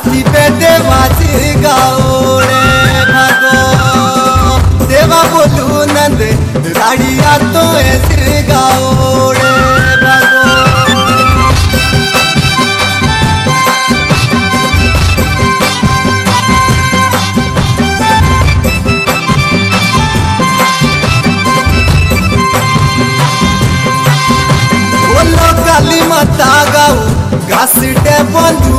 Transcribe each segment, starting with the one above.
हाथी पे देवासी गाओड़े भगो देवा बोलू नंद राड़िया तो ऐसे गाओड़े काली माता गाऊ घास बंदू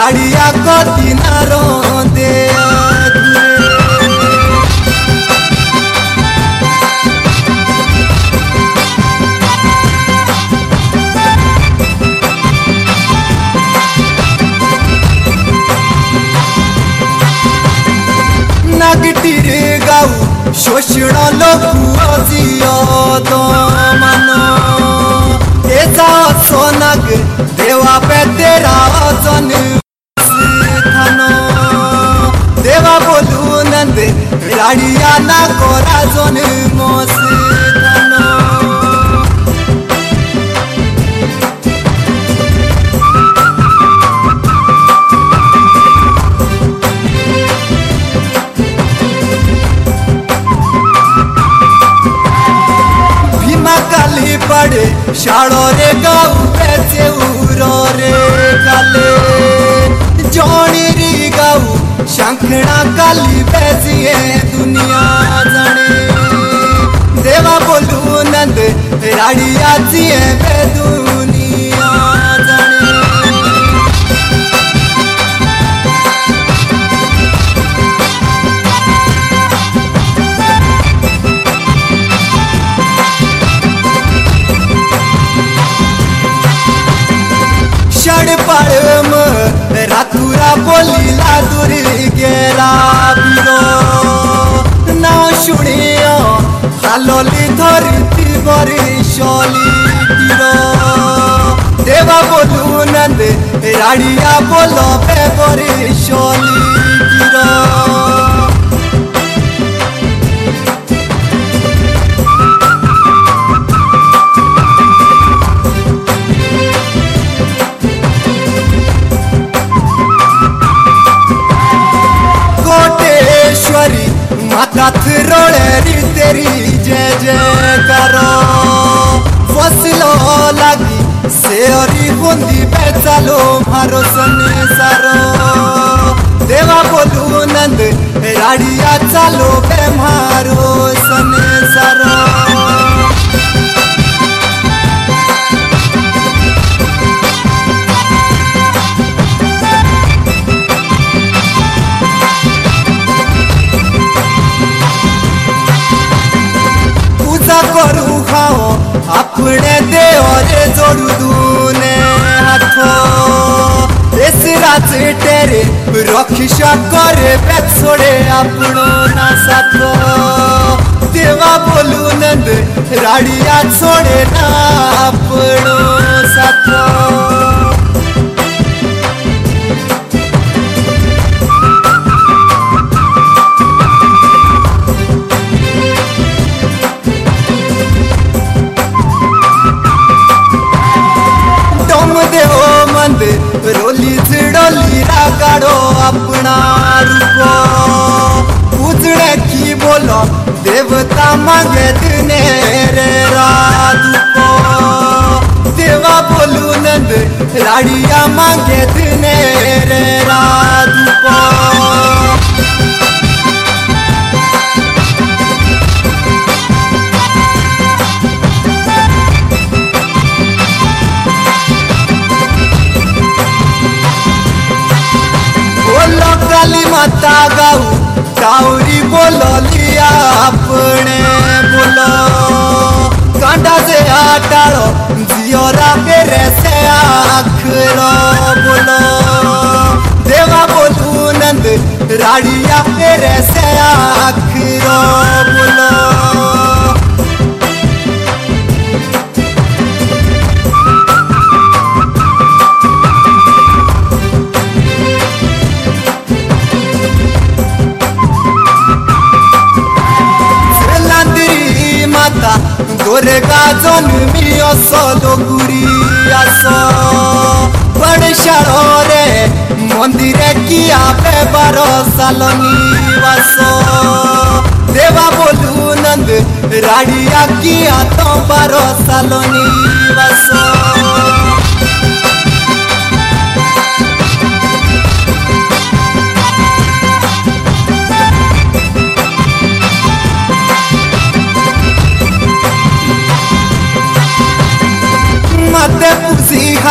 ঝাড়িয়া কদিনার দে নাগটিরে গাউ শোষণ লঘু জিয় দমান এ যা সোনাগ স্থান দেবা বলু নন্দে রাড়িয়া না করা জন মস্থান ভীমা কালি পড়ে শাড়রে গাউ বেচে উরে কালে जोणरी गाऊ शांखणा काली बेजिये दुनिया जाणे देवा बोलू नंद राडियाची बेदू বাহাদুর গেরা বীর না শুনিও হাললি ধরিতি বরি শলি বীর দেবা বলু নন্দে রাড়িয়া বলো বেবরি माता थ्रोड़ेरी तेरी जय जय करो। फसलो लगी सेरी बुंदी बेचालो मारो सने सारो। देवा बोलू नंद, राड़िया चालो बे मारो सने सारो। খাও আপনে দেওরে জড়ু দুনে হাত এস রাতে টেরে রক্ষিসা করে পেছড়ে আপনো না সাথ দেওয়া বলু নন্দ রাড়িয়া ছোড়ে रागाडो रूपो। उजड़े की बोलो, देवता मांगे तने रे रूपो देवा बोलू नंद राडिया मांगे तने रे राधूप। काली माता गाऊ काउरी बोलली अपने बोलो कांडा से आटाड़ो जियोरा मेरे से आखरो बोलो देवा बोलू नंद राड़िया मेरे से आखरो बोलो पोरगाजोन मी असो दोगुरी असो। बड़शाड़ो रे, मंदिरे किया बेबार सालनी वासो। देवा बोलू नंद, राड़िया किया तो बार सालनी वासो।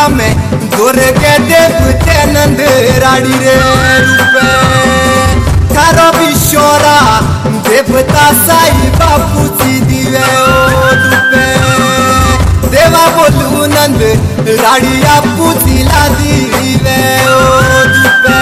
हमें गोरे के देवते नंद राड़ी रे रूपे। थारो विश्वरा देवता साई बापू जी दिवे ओ दुपे देवा बोलू नंद राड़िया पूजिला दिवे ओ रूपे।